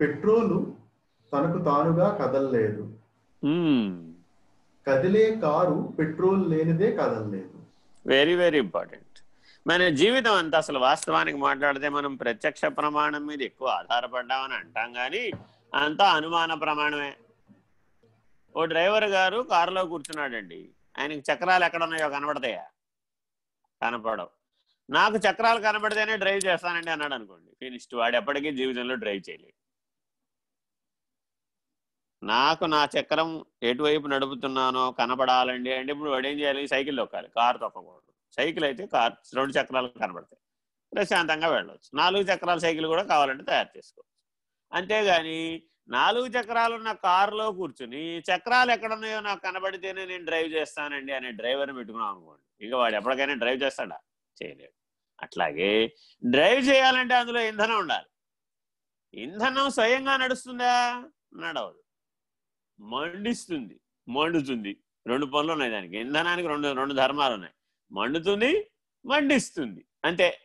Petrol తనకు తానుగా కదలలేదు. కదిలే కారు పెట్రోల్ లేనిదే కదలలేదు. వెరీ వెరీ ఇంపార్టెంట్ మన జీవితం అంతా అసలు వాస్తవానికి మాట్లాడితే మనం ప్రత్యక్ష ప్రమాణం మీద ఎక్కువ ఆధారపడ్డామని అంటాం కానీ అంతా అనుమాన ప్రమాణమే. ఓ డ్రైవర్ గారు కారులో కూర్చున్నాడండి. ఆయనకి చక్రాలు ఎక్కడ ఉన్నాయో కనబడతాయా? కనపడవు. నాకు చక్రాలు కనబడితేనే డ్రైవ్ చేస్తానండి అన్నాడు అనుకోండి. ఫినిష్డ్ వాడు ఎప్పటికీ జీవితంలో డ్రైవ్ చేయలేడు నాకు నా చక్రం ఎటువైపు నడుపుతున్నానో కనపడాలండి అంటే ఇప్పుడు వాడు ఏం చేయాలి? సైకిల్ తొక్కాలి. కారు తొక్కకూడదు. సైకిల్ అయితే కార్ రెండు చక్రాలు కనబడతాయి. ప్రశాంతంగా వెళ్ళవచ్చు నాలుగు చక్రాల సైకిల్ కూడా కావాలంటే తయారు చేసుకోవచ్చు. అంతేగాని నాలుగు చక్రాలున్న కారులో కూర్చుని చక్రాలు ఎక్కడున్నాయో నాకు కనబడితేనే నేను డ్రైవ్ చేస్తానండి అనే డ్రైవర్ని పెట్టుకున్నాం అనుకోండి. ఇక వాడు ఎప్పటికైనా డ్రైవ్ చేస్తాడా? చేయలేడు. అట్లాగే డ్రైవ్ చేయాలంటే అందులో ఇంధనం ఉండాలి. ఇంధనం స్వయంగా నడుస్తుందా? నడవదు. మండిస్తుంది. మండుతుంది. రెండు పనులు ఉన్నాయి దానికి. ఇంధనానికి రెండు రెండు ధర్మాలు ఉన్నాయి. మండుతుంది మండిస్తుంది. అంతే.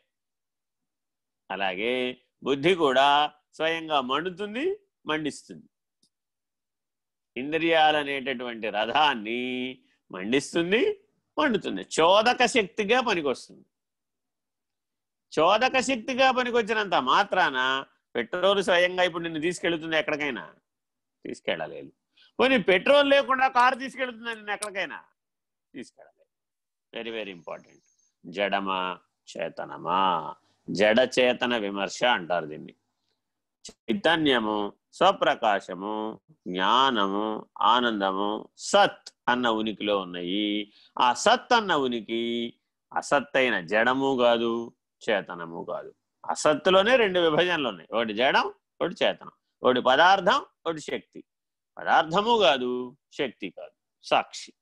అలాగే బుద్ధి కూడా స్వయంగా మండుతుంది మండిస్తుంది. ఇంద్రియాలనేటటువంటి రథాన్ని మండిస్తుంది మండుతుంది. చోదక శక్తిగా పనికొస్తుంది. చోదక శక్తిగా పనికొచ్చినంత మాత్రాన పెట్రోల్ స్వయంగా ఇప్పుడు నిన్ను తీసుకెళ్తుంది ఎక్కడికైనా? తీసుకెళ్ళలేదు. పోనీ పెట్రోల్ లేకుండా కారు తీసుకెళ్తుంది నిన్ను ఎక్కడికైనా? తీసుకెళ్ళలేదు. వెరీ వెరీ ఇంపార్టెంట్ జడమా చేతనమా? జడ చేతన విమర్శ అంటారు దీన్ని. చైతన్యము స్వప్రకాశము జ్ఞానము ఆనందము సత్ అన్న ఉనికిలో ఉన్నాయి. ఆ సత్ అన్న ఉనికి అసత్తైన జడము కాదు. చేతనము కాదు అసత్తులోనే రెండు విభజనలు ఉన్నాయి. ఒకటి జడం ఒకటి చేతనం. ఒకటి పదార్థం ఒకటి శక్తి. పదార్థము కాదు శక్తి కాదు. సాక్షి.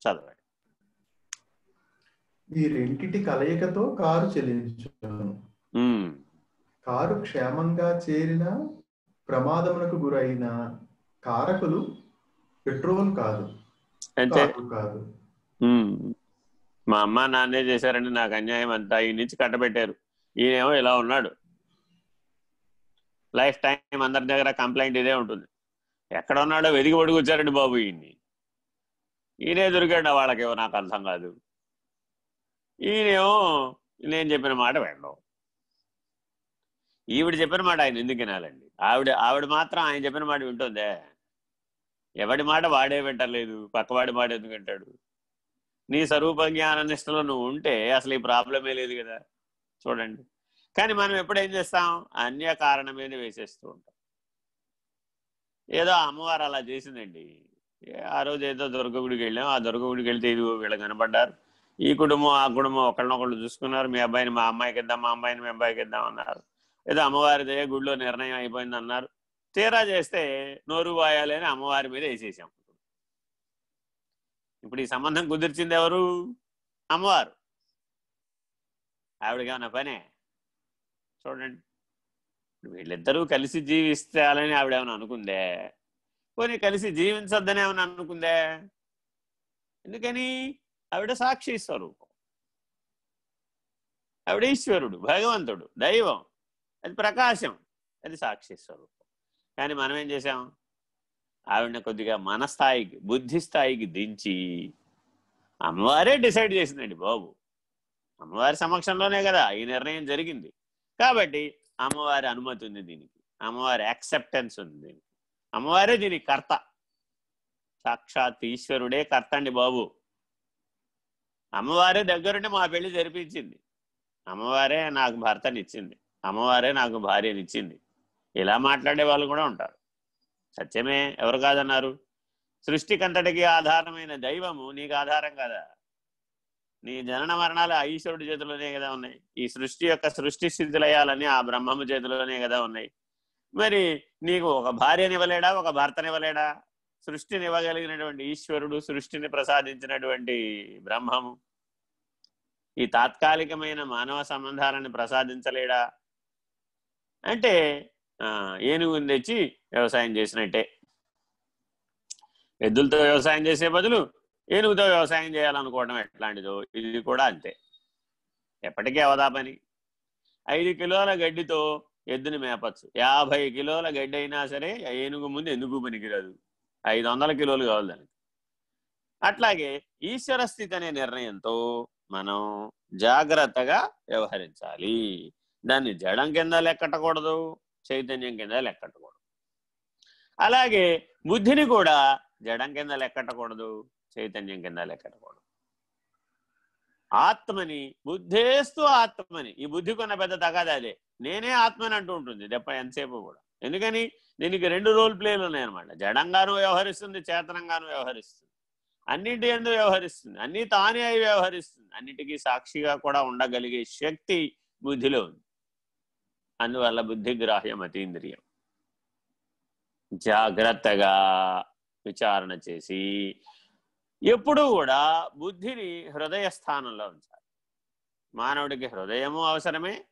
చదవండి. ఈ రెంటిటి కలయికతో కారు చెల్లించును. కారు క్షేమంగా చేరిన ప్రమాదమునకు గురైన కారకులు పెట్రోల్ కాదు. కాదు. మా అమ్మ నాన్నే చేశారండి నాకు అన్యాయం అంతా ఈ నుంచి కట్టబెట్టారు. ఈయనేమో ఇలా ఉన్నాడు. లైఫ్ టైం అందరి దగ్గర కంప్లైంట్ ఇదే ఉంటుంది. ఎక్కడ ఉన్నాడో వెదిగి పడుకొచ్చారండి బాబు ఈయన్ని. ఈయనే దొరికాడు వాళ్ళకేమో నాకు అర్థం కాదు. ఈయనేమో నేను చెప్పిన మాట వెళ్ళవు ఈవిడ చెప్పిన మాట ఆయన ఎందుకు వినాలండి? ఆవిడ ఆవిడ మాత్రం ఆయన చెప్పిన మాట వింటుందే. ఎవడి మాట వాడే వింటలేదు. పక్కవాడి మాట ఎందుకు వింటాడు? నీ స్వరూప జ్ఞాన నిష్టలో నువ్వు ఉంటే అసలు ఈ ప్రాబ్లమే లేదు కదా. చూడండి. కానీ మనం ఎప్పుడు ఏం చేస్తాం? అన్య కారణం మీద వేసేస్తూ ఉంటాం. ఏదో అమ్మవారు అలా చేసిందండి. ఆ రోజు ఏదో దుర్గగుడికి వెళ్ళాం. ఆ దుర్గగుడికి వెళ్తే ఇది వీళ్ళు కనపడ్డారు. ఈ కుటుంబం ఆ కుటుంబం ఒకళ్ళనొకళ్ళు చూసుకున్నారు. మీ అబ్బాయిని మా అమ్మాయికి ఇద్దాం మా అమ్మాయిని మీ అబ్బాయికి ఇద్దాం అన్నారు. ఏదో అమ్మవారిదే గుడిలో నిర్ణయం అయిపోయింది అన్నారు తీరా చేస్తే నోరు వాయాలి అమ్మవారి మీద వేసేసాం. ఇప్పుడు ఈ సంబంధం కుదిర్చింది ఎవరు? అమ్మవారు. ఆవిడకి ఏమన్నా పనే? చూడండి. వీళ్ళిద్దరూ కలిసి జీవిస్తాలని ఆవిడ ఏమైనా అనుకుందే? పోనీ కలిసి జీవించొద్దని ఏమైనా అనుకుందే? ఎందుకని? ఆవిడ సాక్షి స్వరూపం. ఆవిడ ఈశ్వరుడు భగవంతుడు దైవం. అది ప్రకాశం. అది సాక్షి స్వరూపం. కానీ మనం ఏం చేసాం ఆవిడని కొద్దిగా మన స్థాయికి బుద్ధి స్థాయికి దించి అమ్మవారే డిసైడ్ చేసిందండి బాబు. అమ్మవారి సమక్షంలోనే కదా ఈ నిర్ణయం జరిగింది. కాబట్టి అమ్మవారి అనుమతి ఉంది దీనికి. అమ్మవారి యాక్సెప్టెన్స్ ఉంది దీనికి. అమ్మవారే దీనికి కర్త. సాక్షాత్ ఈశ్వరుడే కర్త అండి బాబు. అమ్మవారే దగ్గరుండి మా పెళ్ళి జరిపించింది. అమ్మవారే నాకు భర్తనిచ్చింది. అమ్మవారే నాకు భార్యనిచ్చింది. ఇలా మాట్లాడే వాళ్ళు కూడా ఉంటారు. సత్యమే ఎవరు కాదన్నారు? సృష్టికంతటికి ఆధారమైన దైవము నీకు ఆధారం కదా? నీ జనన మరణాలు ఆ ఈశ్వరుడి చేతిలోనే కదా ఉన్నాయి. ఈ సృష్టి యొక్క సృష్టి స్థితి ఆ బ్రహ్మము చేతిలోనే కదా ఉన్నాయి. మరి నీకు ఒక భార్యనివ్వలేడా ఒక భర్తనివ్వలేడా సృష్టిని ఇవ్వగలిగినటువంటి ఈశ్వరుడు సృష్టిని ప్రసాదించినటువంటి బ్రహ్మము. ఈ తాత్కాలికమైన మానవ సంబంధాలను ప్రసాదించలేడా? అంటే ఏనుగుని తెచ్చి వ్యవసాయం చేసినట్టే. ఎద్దులతో వ్యవసాయం చేసే బదులు ఏనుగుతో వ్యవసాయం చేయాలనుకోవడం ఎట్లాంటిదో ఇది కూడా అంతే. ఎప్పటికీ అవదా పని. ఐదు కిలోల గడ్డితో ఎద్దుని మేపచ్చు. యాభై కిలోల గడ్డి అయినా సరే ఏనుగు ముందు ఎందుకు పనికిరాదు? ఐదు వందల కిలోలు కావాలి దానికి. అట్లాగే ఈశ్వర స్థితి అనే నిర్ణయంతో మనం జాగ్రత్తగా వ్యవహరించాలి. దాన్ని జడం కింద లెక్కటకూడదు. చైతన్యం కింద లెక్కట్టకూడదు. అలాగే బుద్ధిని కూడా జడం కింద లెక్కట్టకూడదు చైతన్యం కింద లెక్కట్టకూడదు. ఆత్మని బుద్ధేస్తూ ఆత్మని ఈ బుద్ధి కొన్న పెద్ద తగాదా అదే. నేనే ఆత్మని అంటూ ఉంటుంది దెప్ప ఎంతసేపు కూడా. ఎందుకని? దీనికి రెండు రోల్ ప్లేలు ఉన్నాయన్నమాట. జడంగాను వ్యవహరిస్తుంది చేతనంగాను వ్యవహరిస్తుంది. అన్నింటి ఎందు వ్యవహరిస్తుంది అన్ని తానే అయి వ్యవహరిస్తుంది. అన్నిటికీ సాక్షిగా కూడా ఉండగలిగే శక్తి బుద్ధిలో ఉంది. అందువల్ల బుద్ధి గ్రాహ్యం అతీంద్రియం జాగ్రత్తగా విచారణ చేసి ఎప్పుడూ కూడా బుద్ధిని హృదయ స్థానంలో ఉంచాలి. మానవుడికి హృదయము అవసరమే